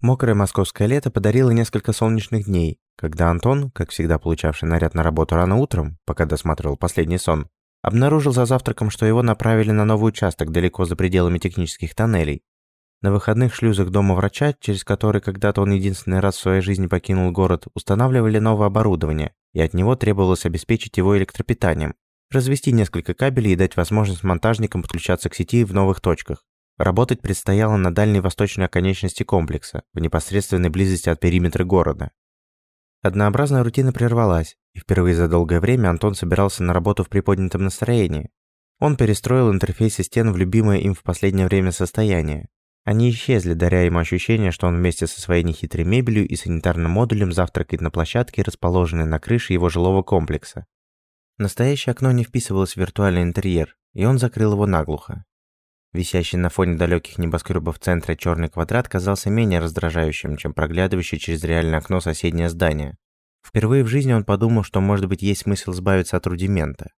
Мокрое московское лето подарило несколько солнечных дней, когда Антон, как всегда получавший наряд на работу рано утром, пока досматривал последний сон, обнаружил за завтраком, что его направили на новый участок далеко за пределами технических тоннелей. На выходных шлюзах дома врача, через который когда-то он единственный раз в своей жизни покинул город, устанавливали новое оборудование, и от него требовалось обеспечить его электропитанием, развести несколько кабелей и дать возможность монтажникам подключаться к сети в новых точках. Работать предстояло на дальней восточной оконечности комплекса, в непосредственной близости от периметра города. Однообразная рутина прервалась, и впервые за долгое время Антон собирался на работу в приподнятом настроении. Он перестроил интерфейсы стен в любимое им в последнее время состояние. Они исчезли, даря ему ощущение, что он вместе со своей нехитрой мебелью и санитарным модулем завтракает на площадке, расположенной на крыше его жилого комплекса. Настоящее окно не вписывалось в виртуальный интерьер, и он закрыл его наглухо. Висящий на фоне далеких небоскребов центра черный квадрат казался менее раздражающим, чем проглядывающий через реальное окно соседнее здание. Впервые в жизни он подумал, что, может быть, есть смысл избавиться от рудимента.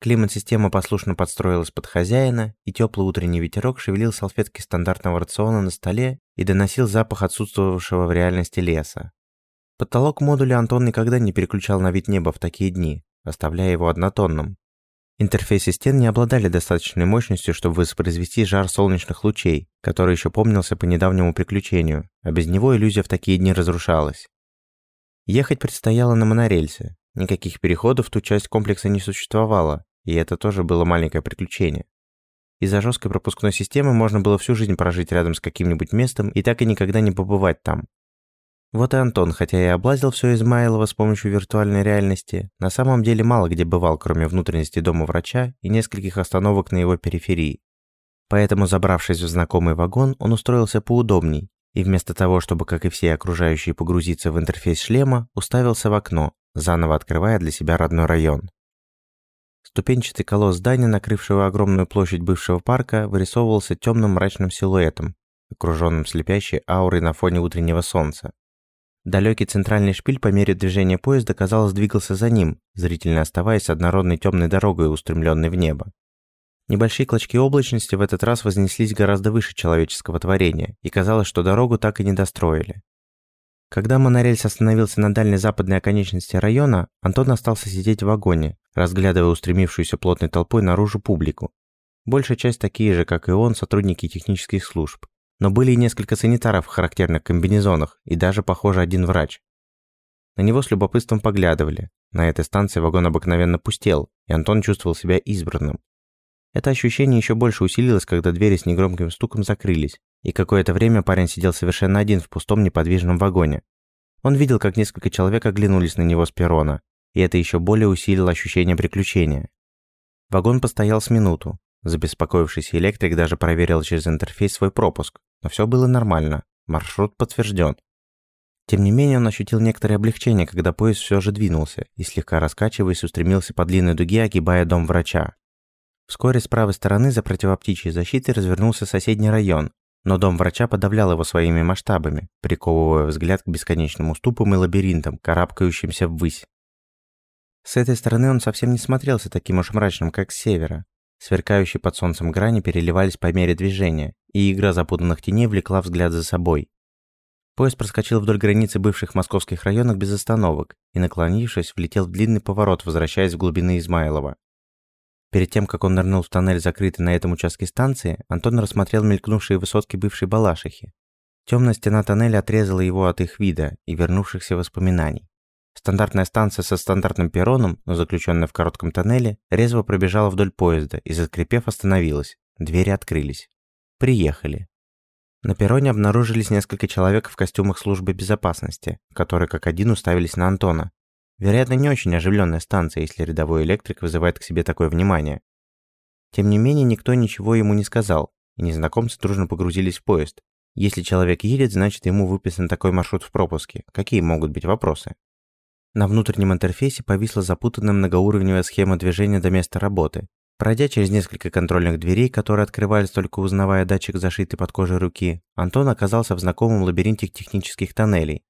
Климат-система послушно подстроилась под хозяина, и теплый утренний ветерок шевелил салфетки стандартного рациона на столе и доносил запах отсутствовавшего в реальности леса. Потолок модуля Антон никогда не переключал на вид неба в такие дни, оставляя его однотонным. Интерфейсы стен не обладали достаточной мощностью, чтобы воспроизвести жар солнечных лучей, который еще помнился по недавнему приключению, а без него иллюзия в такие дни разрушалась. Ехать предстояло на монорельсе. Никаких переходов в ту часть комплекса не существовало, и это тоже было маленькое приключение. Из-за жесткой пропускной системы можно было всю жизнь прожить рядом с каким-нибудь местом и так и никогда не побывать там, вот и Антон, хотя и облазил все Измайлово с помощью виртуальной реальности, на самом деле мало где бывал, кроме внутренности дома врача и нескольких остановок на его периферии. Поэтому, забравшись в знакомый вагон, он устроился поудобней и вместо того, чтобы, как и все окружающие, погрузиться в интерфейс шлема, уставился в окно, заново открывая для себя родной район. Ступенчатый колосс здания, накрывшего огромную площадь бывшего парка, вырисовывался темным мрачным силуэтом, окруженным слепящей аурой на фоне утреннего солнца. Далекий центральный шпиль по мере движения поезда, казалось, двигался за ним, зрительно оставаясь однородной темной дорогой, устремленной в небо. Небольшие клочки облачности в этот раз вознеслись гораздо выше человеческого творения, и казалось, что дорогу так и не достроили. Когда монорельс остановился на дальней западной оконечности района, Антон остался сидеть в вагоне, разглядывая устремившуюся плотной толпой наружу публику. Большая часть такие же, как и он, сотрудники технических служб, но были и несколько санитаров в характерных комбинезонах, и даже, похоже, один врач. На него с любопытством поглядывали. На этой станции вагон обыкновенно пустел, и Антон чувствовал себя избранным. Это ощущение еще больше усилилось, когда двери с негромким стуком закрылись, и какое-то время парень сидел совершенно один в пустом неподвижном вагоне. Он видел, как несколько человек оглянулись на него с перрона, и это еще более усилило ощущение приключения. Вагон постоял с минуту. Забеспокоившийся электрик даже проверил через интерфейс свой пропуск, но все было нормально, маршрут подтвержден. Тем не менее, он ощутил некоторое облегчение, когда поезд все же двинулся и, слегка раскачиваясь, устремился по длинной дуге, огибая дом врача. Вскоре с правой стороны за противоптичьей защитой развернулся соседний район, но дом врача подавлял его своими масштабами, приковывая взгляд к бесконечным уступам и лабиринтам, карабкающимся ввысь. С этой стороны он совсем не смотрелся таким уж мрачным, как с севера. Сверкающие под солнцем грани переливались по мере движения, и игра запутанных теней влекла взгляд за собой. Поезд проскочил вдоль границы бывших московских районов без остановок и, наклонившись, влетел в длинный поворот, возвращаясь в глубины Измайлова. Перед тем, как он нырнул в тоннель, закрытый на этом участке станции, Антон рассмотрел мелькнувшие высотки бывшей Балашихи. Темная стена тоннеля отрезала его от их вида и вернувшихся воспоминаний. Стандартная станция со стандартным перроном, но заключенная в коротком тоннеле, резво пробежала вдоль поезда и, заскрипев, остановилась. Двери открылись. Приехали. На перроне обнаружились несколько человек в костюмах службы безопасности, которые как один уставились на Антона. Вероятно, не очень оживленная станция, если рядовой электрик вызывает к себе такое внимание. Тем не менее, никто ничего ему не сказал, и незнакомцы дружно погрузились в поезд. Если человек едет, значит ему выписан такой маршрут в пропуске. Какие могут быть вопросы? На внутреннем интерфейсе повисла запутанная многоуровневая схема движения до места работы. Пройдя через несколько контрольных дверей, которые открывались только узнавая датчик, зашитый под кожей руки, Антон оказался в знакомом лабиринте технических тоннелей.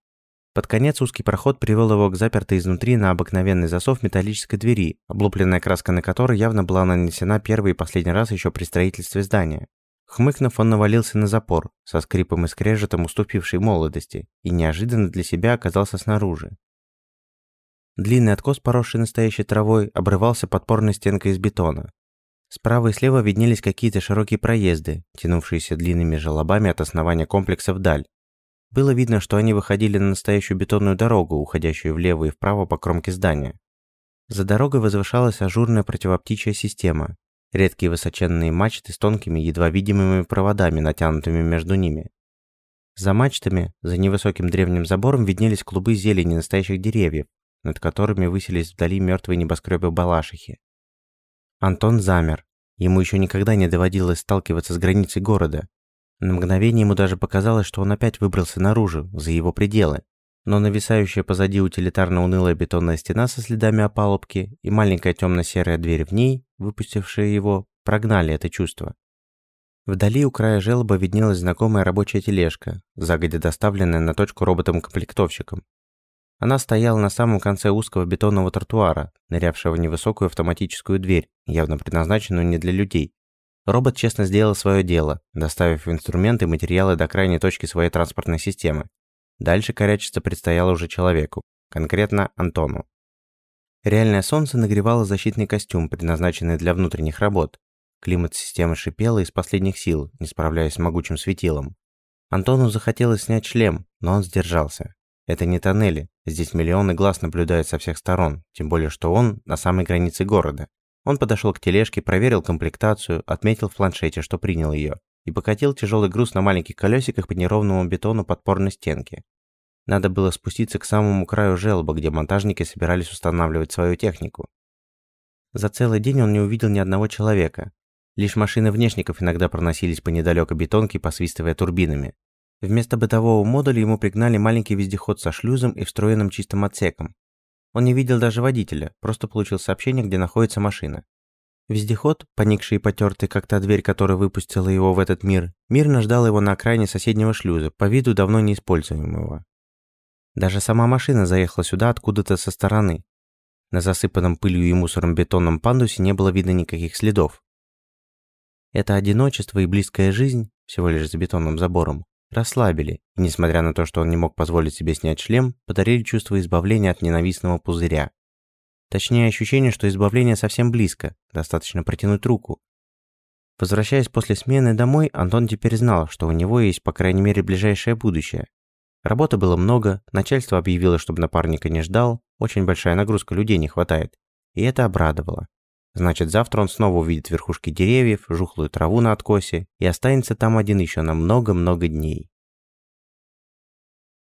Под конец узкий проход привел его к запертой изнутри на обыкновенный засов металлической двери, облупленная краска на которой явно была нанесена первый и последний раз еще при строительстве здания. Хмыкнув, он навалился на запор, со скрипом и скрежетом уступившей молодости, и неожиданно для себя оказался снаружи. Длинный откос, поросший настоящей травой, обрывался подпорной стенкой из бетона. Справа и слева виднелись какие-то широкие проезды, тянувшиеся длинными желобами от основания комплекса вдаль. Было видно, что они выходили на настоящую бетонную дорогу, уходящую влево и вправо по кромке здания. За дорогой возвышалась ажурная противоптичья система, редкие высоченные мачты с тонкими, едва видимыми проводами, натянутыми между ними. За мачтами, за невысоким древним забором виднелись клубы зелени настоящих деревьев, над которыми высились вдали мертвые небоскребы Балашихи. Антон замер. Ему еще никогда не доводилось сталкиваться с границей города. На мгновение ему даже показалось, что он опять выбрался наружу, за его пределы но нависающая позади утилитарно унылая бетонная стена со следами опалубки и маленькая темно-серая дверь в ней, выпустившая его, прогнали это чувство. Вдали у края желоба виднелась знакомая рабочая тележка, загодя доставленная на точку роботом-комплектовщиком. Она стояла на самом конце узкого бетонного тротуара, нырявшего в невысокую автоматическую дверь, явно предназначенную не для людей. Робот честно сделал свое дело, доставив инструменты и материалы до крайней точки своей транспортной системы. Дальше корячиться предстояло уже человеку, конкретно Антону. Реальное солнце нагревало защитный костюм, предназначенный для внутренних работ. Климат системы шипела из последних сил, не справляясь с могучим светилом. Антону захотелось снять шлем, но он сдержался. Это не тоннели, здесь миллионы глаз наблюдают со всех сторон, тем более что он на самой границе города. Он подошел к тележке, проверил комплектацию, отметил в планшете, что принял ее и покатил тяжелый груз на маленьких колесиках по неровному бетону подпорной стенки. Надо было спуститься к самому краю желоба, где монтажники собирались устанавливать свою технику. За целый день он не увидел ни одного человека. Лишь машины внешников иногда проносились по недалеко бетонке, посвистывая турбинами. Вместо бытового модуля ему пригнали маленький вездеход со шлюзом и встроенным чистым отсеком. Он не видел даже водителя, просто получил сообщение, где находится машина. Вездеход, поникший и потертый, как та дверь, которая выпустила его в этот мир, мирно ждал его на окраине соседнего шлюза, по виду давно неиспользуемого. Даже сама машина заехала сюда откуда-то со стороны. На засыпанном пылью и мусором бетонном пандусе не было видно никаких следов. Это одиночество и близкая жизнь, всего лишь за бетонным забором, расслабили, и, несмотря на то, что он не мог позволить себе снять шлем, подарили чувство избавления от ненавистного пузыря. Точнее, ощущение, что избавление совсем близко, достаточно протянуть руку. Возвращаясь после смены домой, Антон теперь знал, что у него есть, по крайней мере, ближайшее будущее. Работы было много, начальство объявило, чтобы напарника не ждал, очень большая нагрузка, людей не хватает. И это обрадовало. Значит, завтра он снова увидит верхушки деревьев, жухлую траву на откосе и останется там один еще на много-много дней.